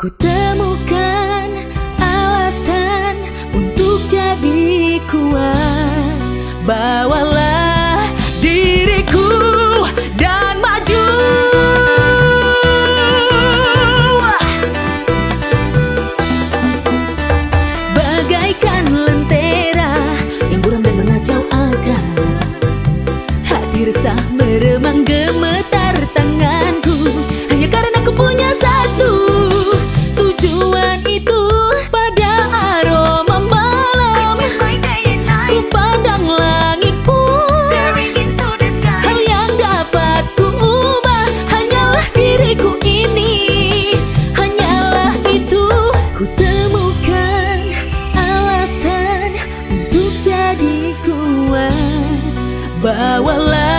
Ku temukan alasan untuk jadi kuat. Bawalah diriku dan maju. Bagaikan lentera yang buram dan mengacau akal Hati resah meremang gemetar. bawalah